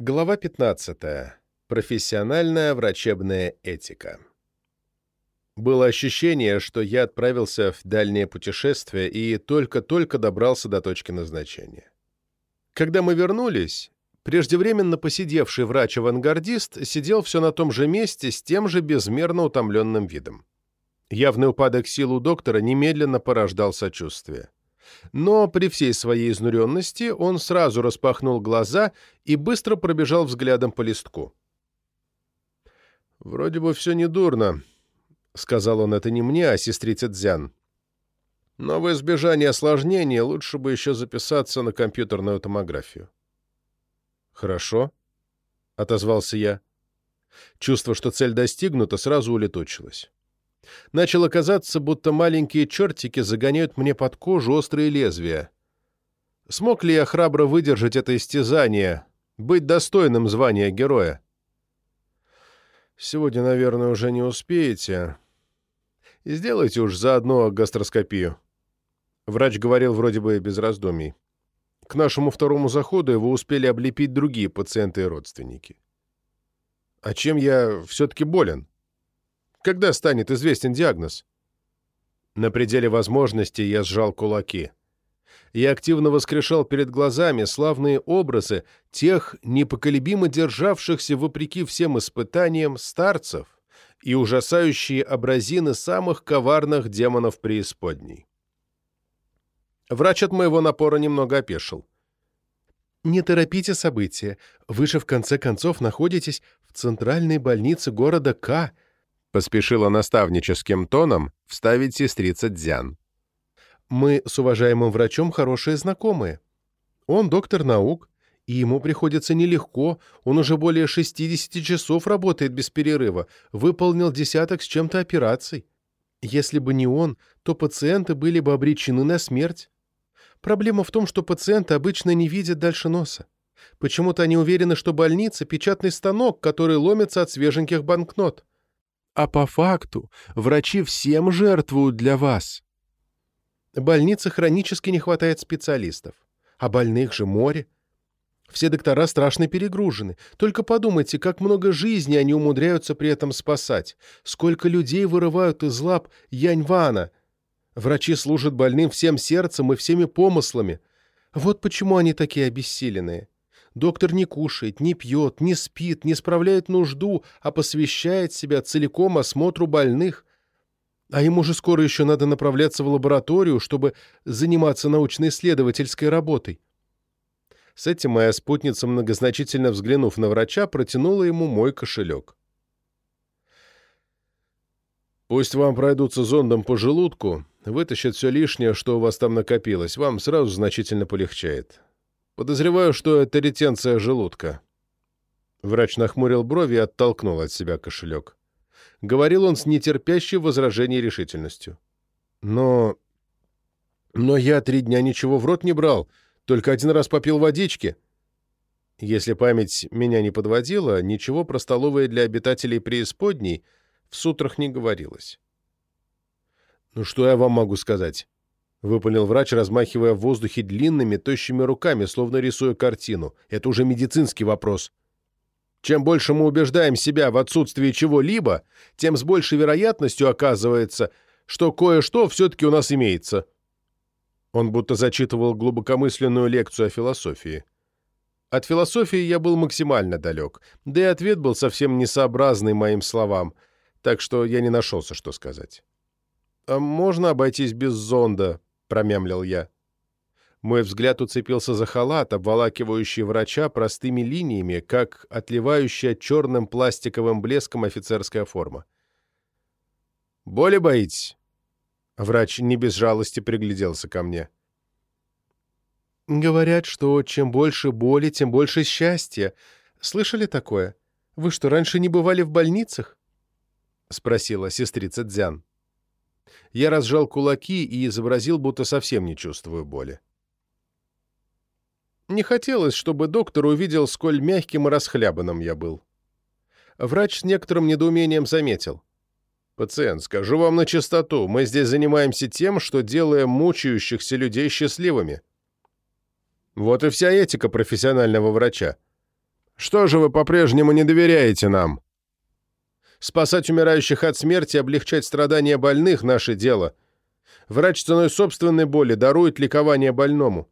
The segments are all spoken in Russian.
Глава 15. Профессиональная врачебная этика. Было ощущение, что я отправился в дальнее путешествие и только-только добрался до точки назначения. Когда мы вернулись, преждевременно посидевший врач-авангардист сидел все на том же месте с тем же безмерно утомленным видом. Явный упадок сил у доктора немедленно порождал сочувствие. Но при всей своей изнуренности он сразу распахнул глаза и быстро пробежал взглядом по листку. «Вроде бы все недурно», — сказал он это не мне, а сестрице Дзян. «Но в избежание осложнений лучше бы еще записаться на компьютерную томографию». «Хорошо», — отозвался я. Чувство, что цель достигнута, сразу улетучилось. Начало казаться, будто маленькие чертики загоняют мне под кожу острые лезвия. Смог ли я храбро выдержать это истязание, быть достойным звания героя? Сегодня, наверное, уже не успеете. Сделайте уж заодно гастроскопию. Врач говорил вроде бы без раздумий. К нашему второму заходу его успели облепить другие пациенты и родственники. А чем я все-таки болен? Когда станет известен диагноз? На пределе возможностей я сжал кулаки. Я активно воскрешал перед глазами славные образы тех непоколебимо державшихся вопреки всем испытаниям старцев и ужасающие образины самых коварных демонов преисподней. Врач от моего напора немного опешил. «Не торопите события. Вы же в конце концов находитесь в центральной больнице города К, Поспешила наставническим тоном вставить сестрица Дзян. «Мы с уважаемым врачом хорошие знакомые. Он доктор наук, и ему приходится нелегко, он уже более 60 часов работает без перерыва, выполнил десяток с чем-то операций. Если бы не он, то пациенты были бы обречены на смерть. Проблема в том, что пациенты обычно не видят дальше носа. Почему-то они уверены, что больница – печатный станок, который ломится от свеженьких банкнот. А по факту врачи всем жертвуют для вас. Больнице хронически не хватает специалистов. А больных же море. Все доктора страшно перегружены. Только подумайте, как много жизней они умудряются при этом спасать. Сколько людей вырывают из лап Яньвана. Врачи служат больным всем сердцем и всеми помыслами. Вот почему они такие обессиленные. Доктор не кушает, не пьет, не спит, не справляет нужду, а посвящает себя целиком осмотру больных. А ему же скоро еще надо направляться в лабораторию, чтобы заниматься научно-исследовательской работой. С этим моя спутница, многозначительно взглянув на врача, протянула ему мой кошелек. «Пусть вам пройдутся зондом по желудку, вытащат все лишнее, что у вас там накопилось, вам сразу значительно полегчает. Подозреваю, что это ретенция желудка». Врач нахмурил брови и оттолкнул от себя кошелек. Говорил он с нетерпящей возражений решительностью. «Но... но я три дня ничего в рот не брал, только один раз попил водички». Если память меня не подводила, ничего про столовые для обитателей преисподней в сутрах не говорилось. «Ну что я вам могу сказать?» Выпалил врач, размахивая в воздухе длинными, тощими руками, словно рисуя картину. «Это уже медицинский вопрос. Чем больше мы убеждаем себя в отсутствии чего-либо, тем с большей вероятностью оказывается, что кое-что все-таки у нас имеется». Он будто зачитывал глубокомысленную лекцию о философии. От философии я был максимально далек, да и ответ был совсем несообразный моим словам, так что я не нашелся, что сказать. «А можно обойтись без зонда?» — промямлил я. Мой взгляд уцепился за халат, обволакивающий врача простыми линиями, как отливающая черным пластиковым блеском офицерская форма. «Боли боитесь?» Врач не без жалости пригляделся ко мне. «Говорят, что чем больше боли, тем больше счастья. Слышали такое? Вы что, раньше не бывали в больницах?» — спросила сестрица Дзян. Я разжал кулаки и изобразил, будто совсем не чувствую боли. Не хотелось, чтобы доктор увидел, сколь мягким и расхлябанным я был. Врач с некоторым недоумением заметил. «Пациент, скажу вам на чистоту, мы здесь занимаемся тем, что делаем мучающихся людей счастливыми». Вот и вся этика профессионального врача. Что же вы по-прежнему не доверяете нам?» «Спасать умирающих от смерти, облегчать страдания больных — наше дело. Врач ценой собственной боли дарует ликование больному.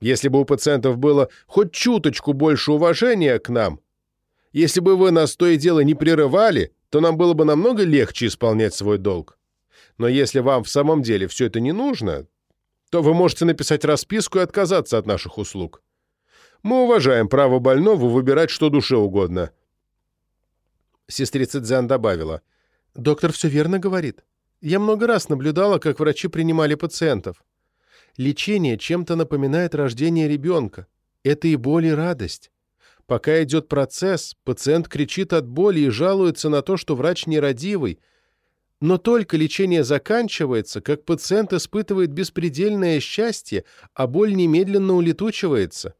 Если бы у пациентов было хоть чуточку больше уважения к нам, если бы вы нас то и дело не прерывали, то нам было бы намного легче исполнять свой долг. Но если вам в самом деле все это не нужно, то вы можете написать расписку и отказаться от наших услуг. Мы уважаем право больного выбирать что душе угодно». Сестрица Дзян добавила. «Доктор все верно говорит. Я много раз наблюдала, как врачи принимали пациентов. Лечение чем-то напоминает рождение ребенка. Это и боль, и радость. Пока идет процесс, пациент кричит от боли и жалуется на то, что врач нерадивый. Но только лечение заканчивается, как пациент испытывает беспредельное счастье, а боль немедленно улетучивается.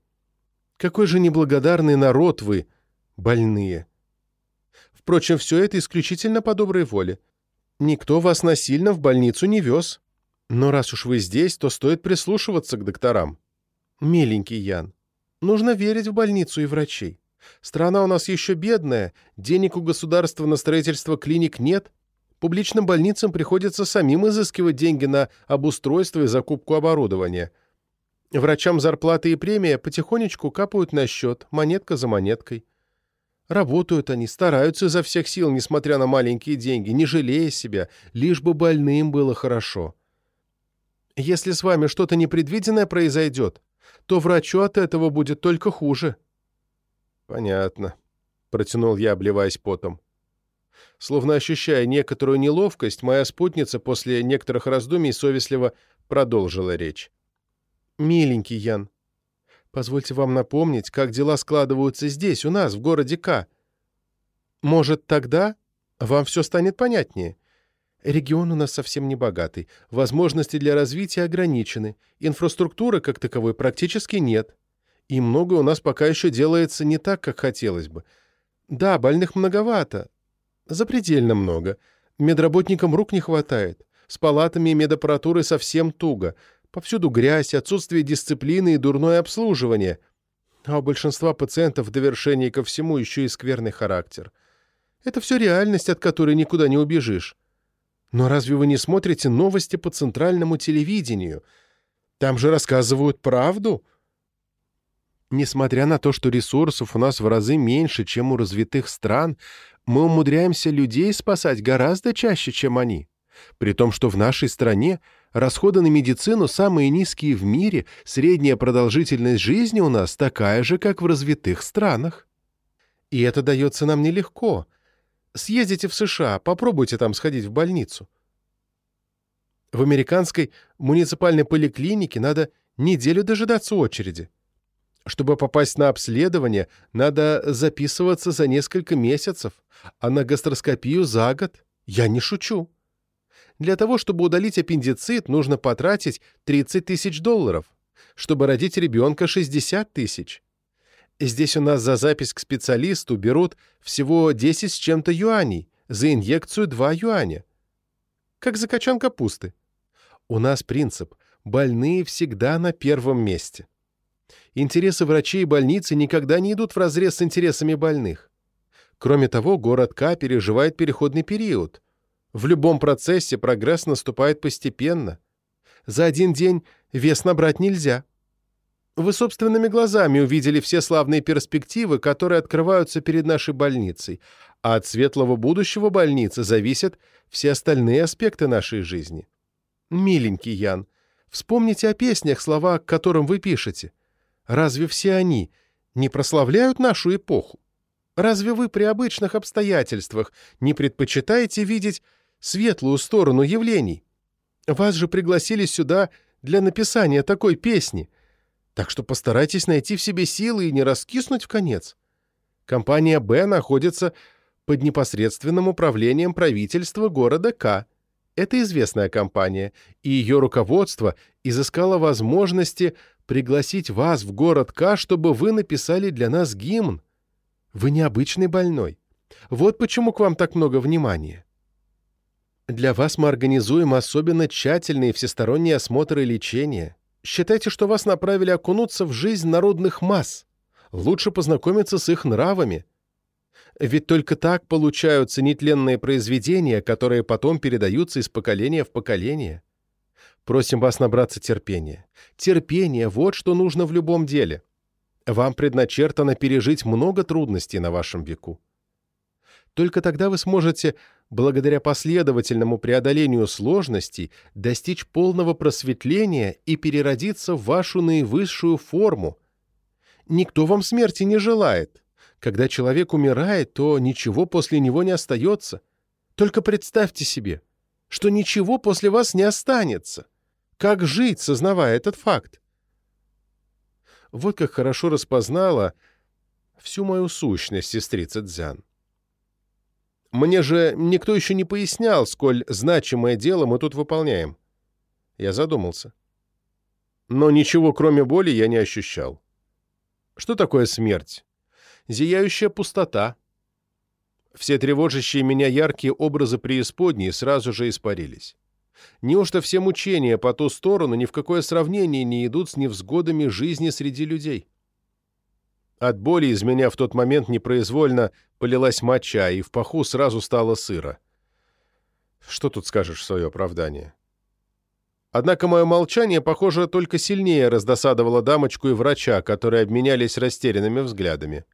Какой же неблагодарный народ вы, больные! Впрочем, все это исключительно по доброй воле. Никто вас насильно в больницу не вез. Но раз уж вы здесь, то стоит прислушиваться к докторам. Миленький Ян, нужно верить в больницу и врачей. Страна у нас еще бедная, денег у государства на строительство клиник нет. Публичным больницам приходится самим изыскивать деньги на обустройство и закупку оборудования. Врачам зарплаты и премия потихонечку капают на счет, монетка за монеткой. Работают они, стараются изо всех сил, несмотря на маленькие деньги, не жалея себя, лишь бы больным было хорошо. Если с вами что-то непредвиденное произойдет, то врачу от этого будет только хуже». «Понятно», — протянул я, обливаясь потом. Словно ощущая некоторую неловкость, моя спутница после некоторых раздумий совестливо продолжила речь. «Миленький Ян, позвольте вам напомнить, как дела складываются здесь, у нас, в городе К. Может, тогда вам все станет понятнее. Регион у нас совсем не богатый, возможности для развития ограничены, инфраструктуры как таковой практически нет. И многое у нас пока еще делается не так, как хотелось бы. Да, больных многовато, запредельно много. Медработникам рук не хватает, с палатами и медаппаратурой совсем туго. Повсюду грязь, отсутствие дисциплины и дурное обслуживание. А у большинства пациентов в довершении ко всему еще и скверный характер. Это все реальность, от которой никуда не убежишь. Но разве вы не смотрите новости по центральному телевидению? Там же рассказывают правду. Несмотря на то, что ресурсов у нас в разы меньше, чем у развитых стран, мы умудряемся людей спасать гораздо чаще, чем они. При том, что в нашей стране расходы на медицину самые низкие в мире, средняя продолжительность жизни у нас такая же, как в развитых странах. И это дается нам нелегко, Съездите в США, попробуйте там сходить в больницу. В американской муниципальной поликлинике надо неделю дожидаться очереди. Чтобы попасть на обследование, надо записываться за несколько месяцев, а на гастроскопию за год. Я не шучу. Для того, чтобы удалить аппендицит, нужно потратить 30 тысяч долларов. Чтобы родить ребенка, 60 тысяч. Здесь у нас за запись к специалисту берут всего 10 с чем-то юаней, за инъекцию 2 юаня. Как за качан капусты. У нас принцип «больные всегда на первом месте». Интересы врачей и больницы никогда не идут вразрез с интересами больных. Кроме того, город К переживает переходный период. В любом процессе прогресс наступает постепенно. За один день вес набрать нельзя. Вы собственными глазами увидели все славные перспективы, которые открываются перед нашей больницей, а от светлого будущего больницы зависят все остальные аспекты нашей жизни. Миленький Ян, вспомните о песнях, слова к которым вы пишете. Разве все они не прославляют нашу эпоху? Разве вы при обычных обстоятельствах не предпочитаете видеть светлую сторону явлений? Вас же пригласили сюда для написания такой песни — так что постарайтесь найти в себе силы и не раскиснуть в конец. Компания «Б» находится под непосредственным управлением правительства города К. Это известная компания, и ее руководство изыскало возможности пригласить вас в город К, чтобы вы написали для нас гимн. Вы необычный больной. Вот почему к вам так много внимания. Для вас мы организуем особенно тщательные всесторонние осмотры и лечения. Считайте, что вас направили окунуться в жизнь народных масс. Лучше познакомиться с их нравами. Ведь только так получаются нетленные произведения, которые потом передаются из поколения в поколение. Просим вас набраться терпения. Терпение — вот что нужно в любом деле. Вам предначертано пережить много трудностей на вашем веку. Только тогда вы сможете, благодаря последовательному преодолению сложностей, достичь полного просветления и переродиться в вашу наивысшую форму. Никто вам смерти не желает. Когда человек умирает, то ничего после него не остается. Только представьте себе, что ничего после вас не останется. Как жить, сознавая этот факт? Вот как хорошо распознала всю мою сущность сестрица Дзян. Мне же никто еще не пояснял, сколь значимое дело мы тут выполняем. Я задумался. Но ничего, кроме боли, я не ощущал. Что такое смерть? Зияющая пустота. Все тревожащие меня яркие образы преисподней сразу же испарились. Неужто все мучения по ту сторону ни в какое сравнение не идут с невзгодами жизни среди людей? От боли из меня в тот момент непроизвольно полилась моча, и в паху сразу стало сыро. Что тут скажешь в свое оправдание? Однако мое молчание, похоже, только сильнее раздосадовало дамочку и врача, которые обменялись растерянными взглядами.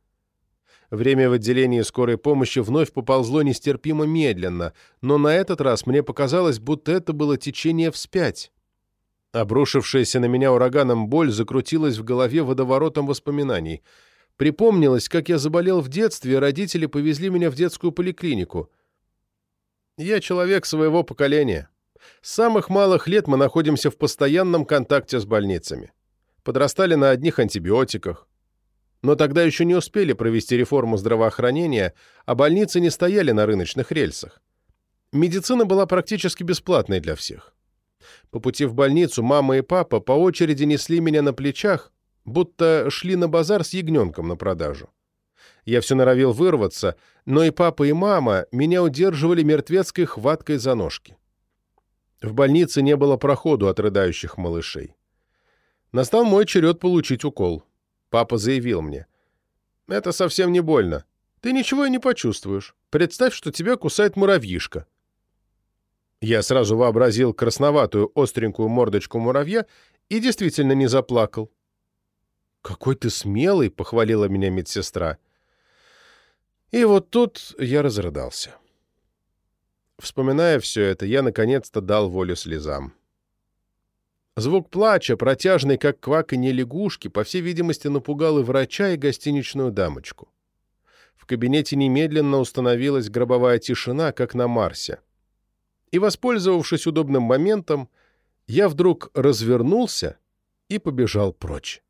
Время в отделении скорой помощи вновь поползло нестерпимо медленно, но на этот раз мне показалось, будто это было течение вспять. Обрушившаяся на меня ураганом боль закрутилась в голове водоворотом воспоминаний. Припомнилось, как я заболел в детстве, родители повезли меня в детскую поликлинику. Я человек своего поколения. С самых малых лет мы находимся в постоянном контакте с больницами. Подрастали на одних антибиотиках, но тогда еще не успели провести реформу здравоохранения, а больницы не стояли на рыночных рельсах. Медицина была практически бесплатной для всех. По пути в больницу мама и папа по очереди несли меня на плечах, будто шли на базар с ягненком на продажу. Я все норовил вырваться, но и папа, и мама меня удерживали мертвецкой хваткой за ножки. В больнице не было проходу от рыдающих малышей. Настал мой черед получить укол. Папа заявил мне. «Это совсем не больно. Ты ничего и не почувствуешь. Представь, что тебя кусает муравьишка». Я сразу вообразил красноватую остренькую мордочку муравья и действительно не заплакал. «Какой ты смелый!» — похвалила меня медсестра. И вот тут я разрыдался. Вспоминая все это, я наконец-то дал волю слезам. Звук плача, протяжный, как кваканье лягушки, по всей видимости, напугал и врача, и гостиничную дамочку. В кабинете немедленно установилась гробовая тишина, как на Марсе. И, воспользовавшись удобным моментом, я вдруг развернулся и побежал прочь.